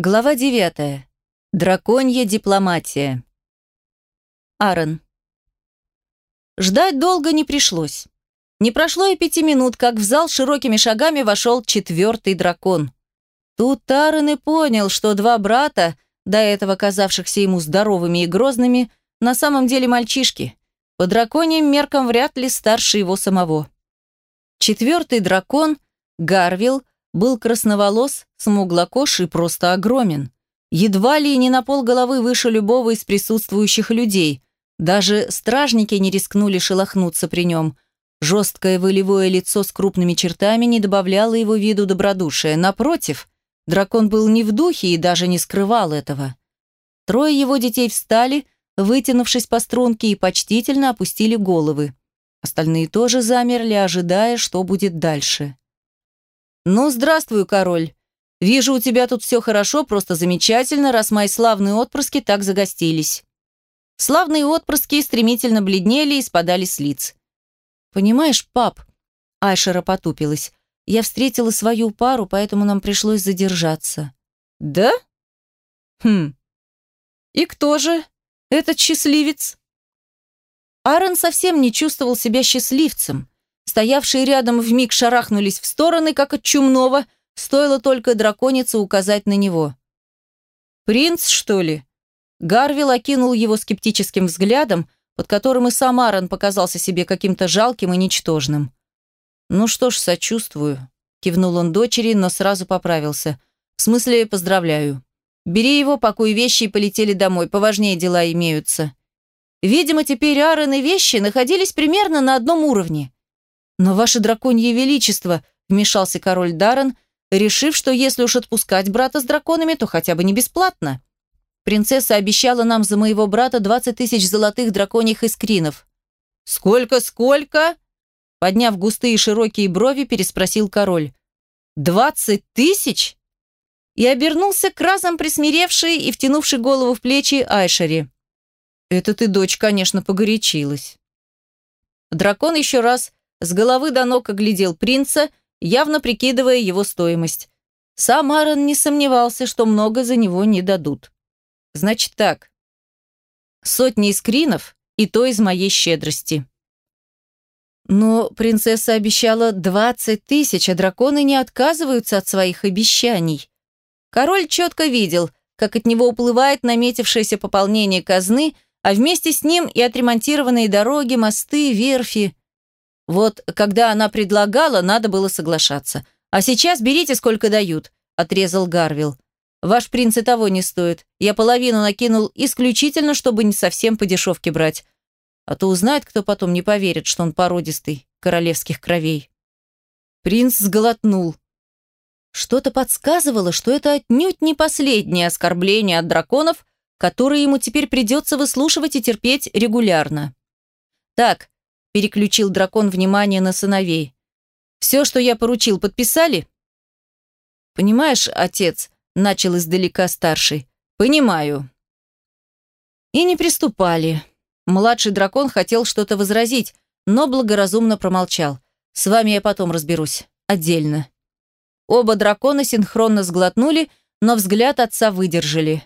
Глава 9. Драконья дипломатия. Аарон. Ждать долго не пришлось. Не прошло и пяти минут, как в зал широкими шагами вошел четвертый дракон. Тут Аарон и понял, что два брата, до этого казавшихся ему здоровыми и грозными, на самом деле мальчишки. По драконьим меркам вряд ли старше его самого. Четвертый дракон, Гарвилл, был красноволос, смуглокож и просто огромен. Едва ли не на пол головы выше любого из присутствующих людей. Даже стражники не рискнули шелохнуться при нем. Жесткое волевое лицо с крупными чертами не добавляло его виду добродушия. Напротив, дракон был не в духе и даже не скрывал этого. Трое его детей встали, вытянувшись по струнке, и почтительно опустили головы. Остальные тоже замерли, ожидая, что будет дальше. «Ну, здравствуй, король. Вижу, у тебя тут все хорошо, просто замечательно, раз мои славные отпрыски так загостились». Славные отпрыски стремительно бледнели и спадали с лиц. «Понимаешь, пап...» Айшера потупилась. «Я встретила свою пару, поэтому нам пришлось задержаться». «Да? Хм. И кто же этот счастливец?» Аарон совсем не чувствовал себя счастливцем. Стоявшие рядом вмиг шарахнулись в стороны, как от чумного, стоило только драконице указать на него. «Принц, что ли?» Гарвил окинул его скептическим взглядом, под которым и сам Аарон показался себе каким-то жалким и ничтожным. «Ну что ж, сочувствую», — кивнул он дочери, но сразу поправился. «В смысле, поздравляю. Бери его, пакуй вещи и полетели домой, поважнее дела имеются». Видимо, теперь Аарон и вещи находились примерно на одном уровне. «Но ваше драконье величество», — вмешался король Даррен, решив, что если уж отпускать брата с драконами, то хотя бы не бесплатно. Принцесса обещала нам за моего брата 20 тысяч золотых драконьих искринов. «Сколько, сколько?» Подняв густые широкие брови, переспросил король. «Двадцать тысяч?» И обернулся к разом присмиревшей и втянувшей голову в плечи Айшери. «Это ты, дочь, конечно, погорячилась». Дракон еще раз с головы до ног оглядел принца, явно прикидывая его стоимость. Сам Аарон не сомневался, что много за него не дадут. Значит так. Сотни искринов, и то из моей щедрости. Но принцесса обещала двадцать тысяч, а драконы не отказываются от своих обещаний. Король четко видел, как от него уплывает наметившееся пополнение казны, а вместе с ним и отремонтированные дороги, мосты, верфи. Вот когда она предлагала, надо было соглашаться. А сейчас берите, сколько дают, отрезал Гарвил. Ваш принц и того не стоит. Я половину накинул исключительно, чтобы не совсем по дешевке брать. А то узнает, кто потом не поверит, что он породистый, королевских кровей. Принц сглотнул. Что-то подсказывало, что это отнюдь не последнее оскорбление от драконов, которые ему теперь придется выслушивать и терпеть регулярно. Так, переключил дракон внимание на сыновей. «Все, что я поручил, подписали?» «Понимаешь, отец», — начал издалека старший, — «понимаю». И не приступали. Младший дракон хотел что-то возразить, но благоразумно промолчал. «С вами я потом разберусь. Отдельно». Оба дракона синхронно сглотнули, но взгляд отца выдержали.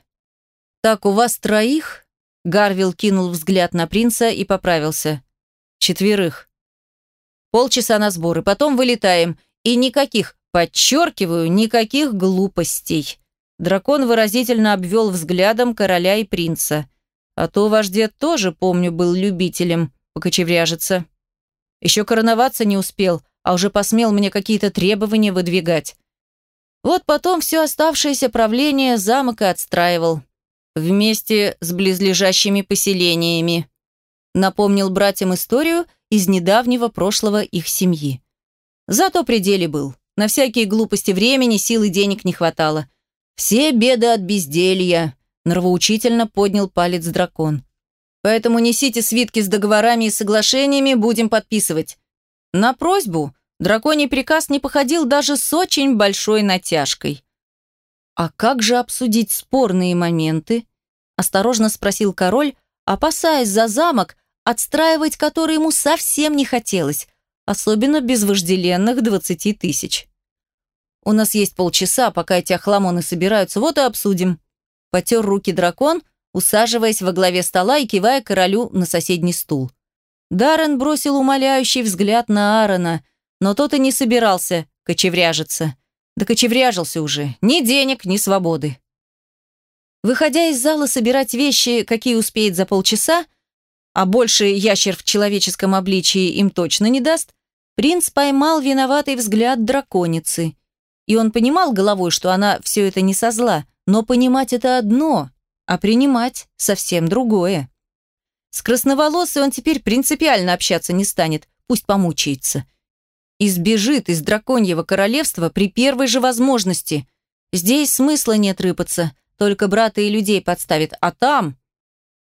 «Так, у вас троих?» Гарвил кинул взгляд на принца и поправился. Четверых. Полчаса на сборы, потом вылетаем. И никаких, подчеркиваю, никаких глупостей. Дракон выразительно обвел взглядом короля и принца. А то ваш дед тоже, помню, был любителем покочевряжиться. Еще короноваться не успел, а уже посмел мне какие-то требования выдвигать. Вот потом все оставшееся правление замок и отстраивал. Вместе с близлежащими поселениями напомнил братьям историю из недавнего прошлого их семьи. Зато пределе был. На всякие глупости времени, сил и денег не хватало. Все беды от безделья, нравоучительно поднял палец дракон. Поэтому несите свитки с договорами и соглашениями, будем подписывать. На просьбу драконий приказ не походил даже с очень большой натяжкой. «А как же обсудить спорные моменты?» – осторожно спросил король, опасаясь за замок, отстраивать который ему совсем не хотелось, особенно без вожделенных двадцати тысяч. У нас есть полчаса, пока эти охламоны собираются, вот и обсудим». Потер руки дракон, усаживаясь во главе стола и кивая королю на соседний стул. Даррен бросил умоляющий взгляд на Аарона, но тот и не собирался кочевряжиться. Да кочевряжился уже. Ни денег, ни свободы. Выходя из зала собирать вещи, какие успеет за полчаса, а больше ящер в человеческом обличии им точно не даст, принц поймал виноватый взгляд драконицы. И он понимал головой, что она все это не со зла, но понимать это одно, а принимать совсем другое. С красноволосой он теперь принципиально общаться не станет, пусть помучается. И сбежит из драконьего королевства при первой же возможности. Здесь смысла нет рыпаться, только брата и людей подставит, а там...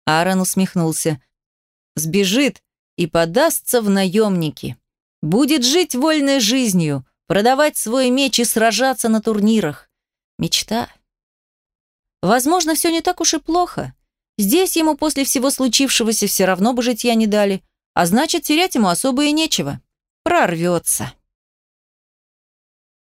Аарон усмехнулся. Сбежит и подастся в наемники. Будет жить вольной жизнью, продавать свой меч и сражаться на турнирах. Мечта. Возможно, все не так уж и плохо. Здесь ему после всего случившегося все равно бы житья не дали, а значит, терять ему особо и нечего. Прорвется.